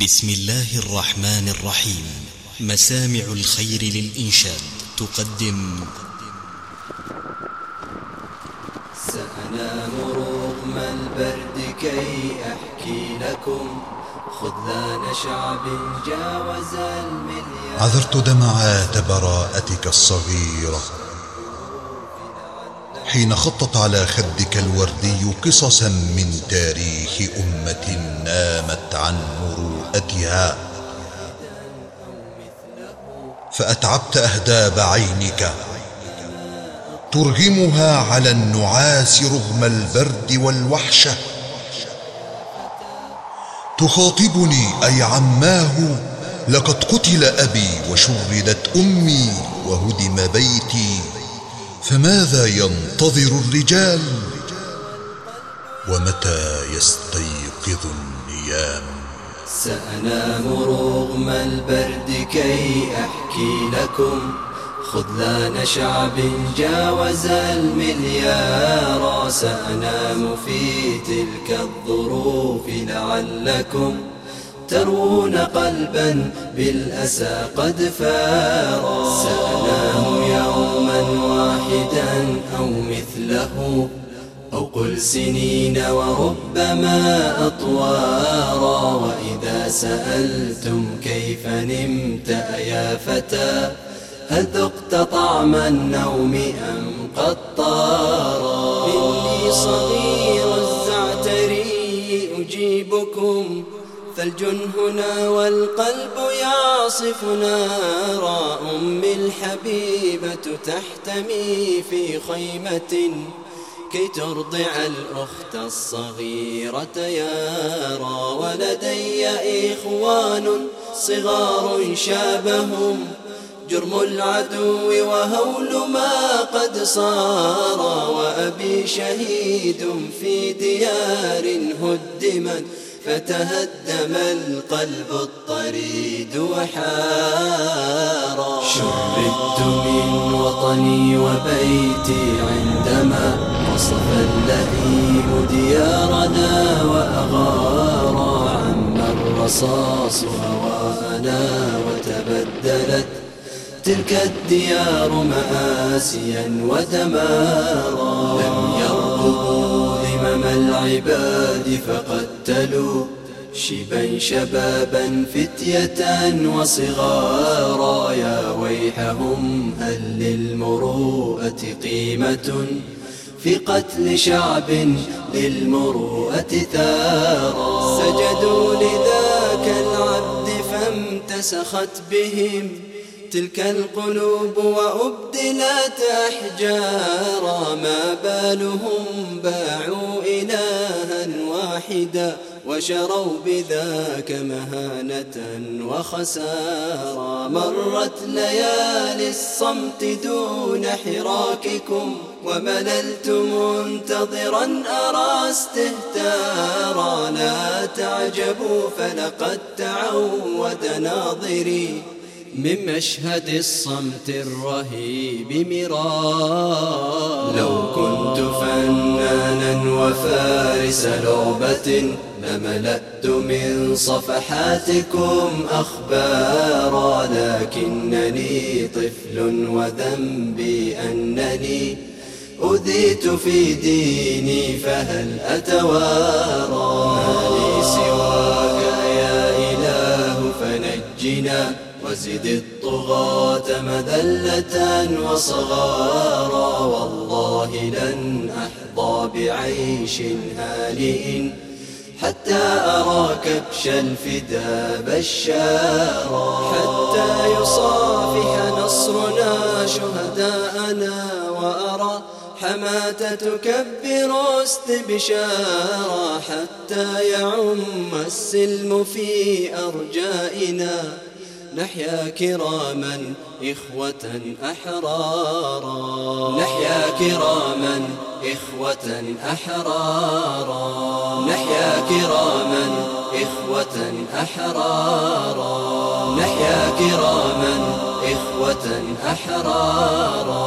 بسم الله الرحمن الرحيم. مسامع الخير للإنشاد تقدم. سأنام رغم البرد كي أحكي لكم. خذلان شعب جاوز المليار. عذرت دمعات براءتك الصغيرة. حين خطت على خدك الوردي قصصا من تاريخ أمة نامت عن مروءتها. فأتعبت أهداب عينك. ترغمها على النعاس رغم البرد والوحشة. تخاطبني أي عماه لقد قتل أبي وشردت أمي وهدم بيتي. فماذا ينتظر الرجال؟ ومتى يستيقظ النيام؟ سأنام رغم البرد كي أحكي لكم. خذلان شعب جاوز المليار. سأنام في تلك الظروف لعلكم ترون قلبا بالأسى قد فارا. سأنام يوما واحدا أو مثله أو قل سنين وربما أطوارا. وإذا سألتم كيف نمت يا فتى هل ذقت طعم النوم أم قد طارا؟ إني صغير الزعتري أجيبكم ثلج هنا والقلب يعصف نارا أمي الحبيبة تحتمي في خيمة كي ترضع الأخت الصغيرة يارا ولدي إخوان صغار شابهم جرم العدو وهول ما قد صار وأبي شهيد في ديار هدمت. فتهدم القلب الطريد وحارا. شردت من وطني وبيتي عندما وصف اللئيم ديارنا وأغارا عم الرصاص هواءنا وتبدلت تلك الديار مآسيا ودمارا. لم يرقبوا ذمم العباد فقتلوا شبا شبابا فتية وصغارا يا ويحهم هل للمروءة قيمة في قتل شعب للمروءة ثارا سجدوا لذاك العبد فامتسخت بهم تلك القلوب وأبدلت أحجارا ما بالهم باعوا إلها واحدا وشروا بذاك مهانة وخسارا. مرت ليالي الصمت دون حراككم ومللت منتظرا أرى استهتارا. لا تعجبوا فلقد تعود ناظري من مشهد الصمت الرهيب مرار لو كنت فنانا وفارس لعبة لملأت من صفحاتكم أخبارا لكنني طفل وذنبي أنني أذيت في ديني فهل أتوارى؟ ما لي إله فنجنا وزد الطغاة مذلة وصغارا. والله لن أحظى بعيش هانئ حتى أرى كبش الفدا بشارا. حتى يصافح نصرنا شهداءنا وأرى حماة تكبر استبشارا حتى يعم السلم في أرجائنا. نحيا كراما إخوة أحرارا. نحيا كراما إخوة أحرارا. نحيا كراما إخوة أحرارا. نحيا كراما إخوة أحرارا.